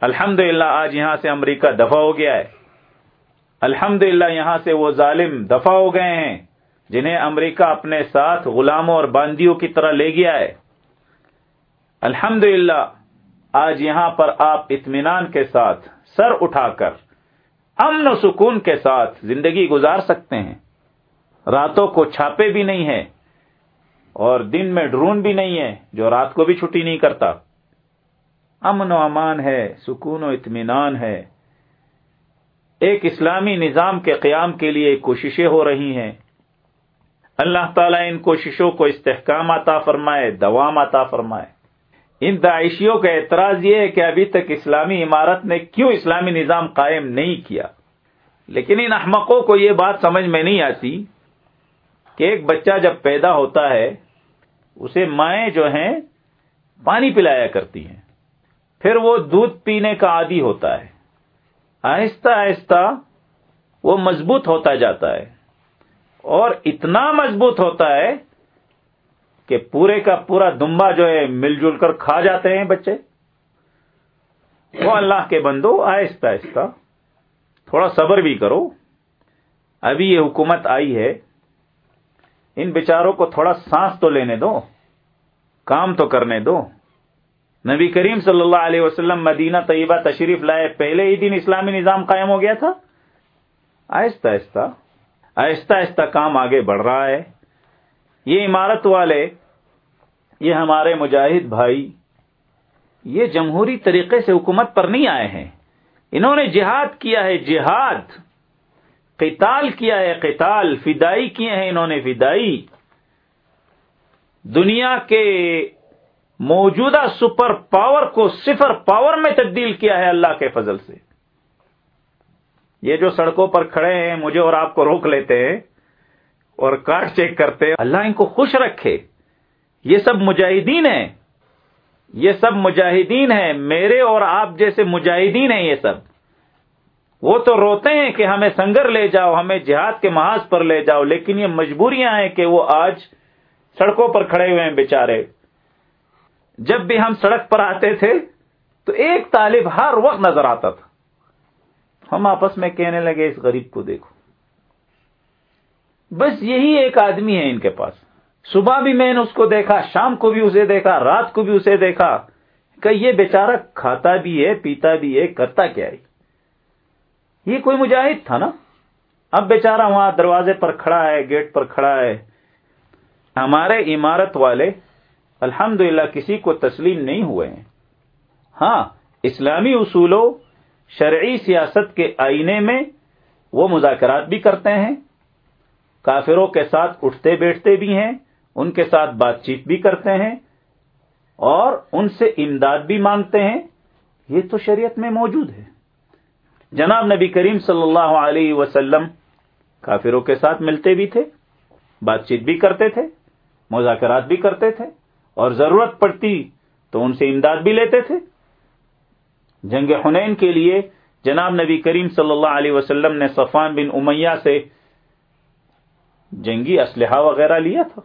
الحمد آج یہاں سے امریکہ دفع ہو گیا ہے۔ الحمد یہاں سے وہ ظالم دفع ہو گئے ہیں، جنہیں امریکہ اپنے ساتھ غلاموں اور باندیوں کی طرح لے گیا ہے۔ الحمد آج یہاں پر آپ اطمینان کے ساتھ، سر اٹھا کر، امن و سکون کے ساتھ زندگی گزار سکتے ہیں۔ راتوں کو چھاپے بھی نہیں ہے اور دن میں ڈرون بھی نہیں ہے جو رات کو بھی چھٹی نہیں کرتا۔ امن و امان ہے، سکون و اطمینان ہے۔ ایک اسلامی نظام کے قیام کے لیے کوششیں ہو رہی ہیں۔ اللہ تعالیٰ ان کوششوں کو استحکام عطا فرمائے، دوام عطا فرمائے۔ ان داعشیوں کا اعتراض یہ ہے کہ ابھی تک اسلامی عمارت نے کیوں اسلامی نظام قائم نہیں کیا۔ لیکن ان احمقوں کو یہ بات سمجھ میں نہیں آتی کہ ایک بچہ جب پیدا ہوتا ہے، اسے مائیں جو ہیں پانی پلایا کرتی ہیں۔ پھر وہ دودھ پینے کا عادی ہوتا ہے۔ آہستہ آہستہ وہ مضبوط ہوتا جاتا ہے۔ اور اتنا مضبوط ہوتا ہے کہ پورے کا پورا دمبا جو ہے مل جل کر کھا جاتے ہیں بچے۔ وہ اللہ کے بندو آہستہ آہستہ تھوڑا صبر بھی کرو۔ ابھی یہ حکومت آئی ہے۔ ان بیچاروں کو تھوڑا سانس تو لینے دو۔ کام تو کرنے دو۔ نبی کریم صلی اللہ علیہ وسلم مدینہ طیبہ تشریف لائے، پہلے ہی دن اسلامی نظام قائم ہو گیا تھا؟ آہستہ آہستہ آہستہ آہستہ کام آگے بڑھ رہا ہے۔ یہ عمارت والے، یہ ہمارے مجاہد بھائی، یہ جمہوری طریقے سے حکومت پر نہیں آئے ہیں۔ انہوں نے جہاد کیا ہے، جہاد۔ قتال کیا ہے، قتال۔ فدائی کیے ہیں، انہوں نے فدائی۔ دنیا کے موجودہ سپر پاور کو صفر پاور میں تبدیل کیا ہے اللہ کے فضل سے۔ یہ جو سڑکوں پر کھڑے ہیں، مجھے اور آپ کو روک لیتے ہیں اور کارڈ چیک کرتے ہیں۔ اللہ ان کو خوش رکھے۔ یہ سب مجاہدین ہیں۔ یہ سب مجاہدین ہیں۔ میرے اور آپ جیسے مجاہدین ہیں یہ سب۔ وہ تو روتے ہیں کہ ہمیں سنگر لے جاؤ، ہمیں جہاد کے محاذ پر لے جاؤ، لیکن یہ مجبوریاں ہیں کہ وہ آج سڑکوں پر کھڑے ہوئے ہیں بیچارے۔ جب بھی ہم سڑک پر آتے تھے تو ایک طالب ہر وقت نظر آتا تھا۔ ہم آپس میں کہنے لگے، اس غریب کو دیکھو۔ بس یہی ایک آدمی ہے ان کے پاس۔ صبح بھی میں نے اس کو دیکھا، شام کو بھی اسے دیکھا، رات کو بھی اسے دیکھا۔ کہ یہ بیچارہ کھاتا بھی ہے، پیتا بھی ہے، کرتا کیا ہے؟ یہ کوئی مجاہد تھا نا؟ اب بیچارہ وہاں دروازے پر کھڑا ہے، گیٹ پر کھڑا ہے۔ ہمارے عمارت والے الحمد کسی کو تسلیم نہیں ہوئے ہیں۔ ہاں اسلامی اصولوں، شرعی سیاست کے آئینے میں وہ مذاکرات بھی کرتے ہیں۔ کافروں کے ساتھ اٹھتے بیٹھتے بھی ہیں، ان کے ساتھ بات چیت بھی کرتے ہیں اور ان سے امداد بھی مانگتے ہیں۔ یہ تو شریعت میں موجود ہے۔ جناب نبی کریم صلی اللہ علیہ وسلم کافروں کے ساتھ ملتے بھی تھے، بات چیت بھی کرتے تھے، مذاکرات بھی کرتے تھے۔ اور ضرورت پڑتی تو ان سے امداد بھی لیتے تھے۔ جنگ حنین کے لیے جناب نبی کریم صلی اللہ علیہ وسلم نے صفان بن امیہ سے جنگی اسلحہ وغیرہ لیا تھا۔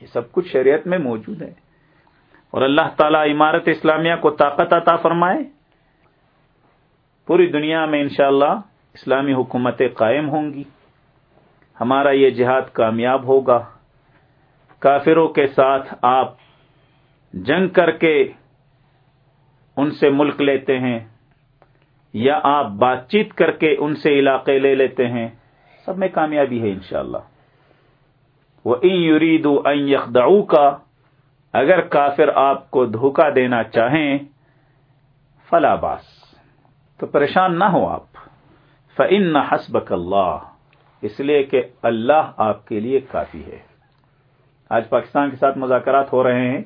یہ سب کچھ شریعت میں موجود ہے۔ اور اللہ تعالی عمارت اسلامیہ کو طاقت عطا فرمائے۔ پوری دنیا میں انشاءاللہ اسلامی حکومتیں قائم ہوں گی۔ ہمارا یہ جہاد کامیاب ہوگا۔ کافروں کے ساتھ آپ جنگ کر کے ان سے ملک لیتے ہیں یا آپ بات چیت کر کے ان سے علاقے لے لیتے ہیں، سب میں کامیابی ہے انشاءاللہ۔ وہ ان یرید این یخدعو کا اگر کافر آپ کو دھوکہ دینا چاہیں، فلا باس تو پریشان نہ ہو آپ۔ فن نہ حسبک اللہ اس لیے کہ اللہ آپ کے لیے کافی ہے۔ آج پاکستان کے ساتھ مذاکرات ہو رہے ہیں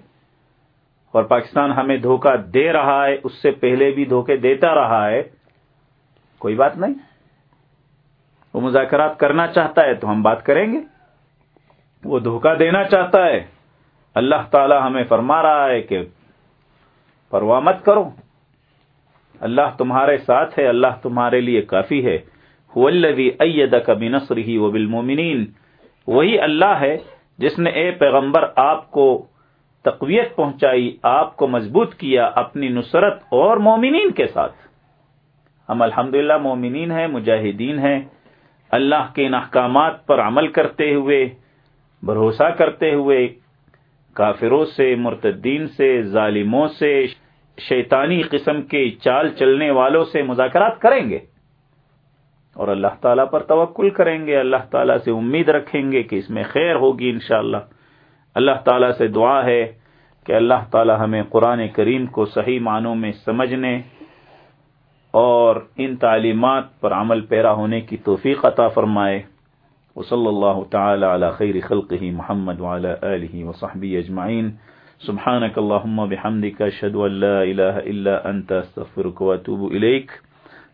اور پاکستان ہمیں دھوکہ دے رہا ہے، اس سے پہلے بھی دھوکے دیتا رہا ہے، کوئی بات نہیں۔ وہ مذاکرات کرنا چاہتا ہے تو ہم بات کریں گے۔ وہ دھوکہ دینا چاہتا ہے۔ اللہ تعالی ہمیں فرما رہا ہے کہ پرواہ مت کرو۔ اللہ تمہارے ساتھ ہے، اللہ تمہارے لیے کافی ہے۔ کبھی نسر وہی اللہ ہے جس نے اے پیغمبر آپ کو تقویت پہنچائی، آپ کو مضبوط کیا اپنی نصرت اور مومنین کے ساتھ۔ ہم الحمد مومنین ہیں، مجاہدین ہیں۔ اللہ کے ان احکامات پر عمل کرتے ہوئے، بھروسہ کرتے ہوئے، کافروں سے، مرتدین سے، ظالموں سے، شیطانی قسم کے چال چلنے والوں سے مذاکرات کریں گے۔ اور اللہ تعالیٰ پر توکل کریں گے، اللہ تعالیٰ سے امید رکھیں گے کہ اس میں خیر ہوگی انشاءاللہ۔ اللہ تعالیٰ سے دعا ہے کہ اللہ تعالیٰ ہمیں قرآن کریم کو صحیح معنوں میں سمجھنے اور ان تعلیمات پر عمل پیرا ہونے کی توفیق عطا فرمائے۔ وصلی اللہ تعالی علی خیر خلقه محمد وعلى آله وصحبه اجمعین۔ سبحانك اللهم بحمدك اشهد ان لا اله الا انت استغفرك واتوب اليك